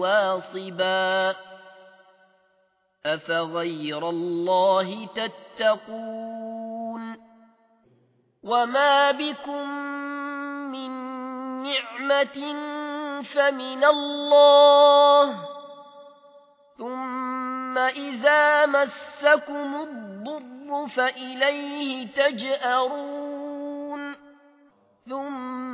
واصبا. أفغير الله تتقون؟ وما بكم من نعمة فمن الله. ثم إذا مسكم الضر فإليه تجأرون. ثم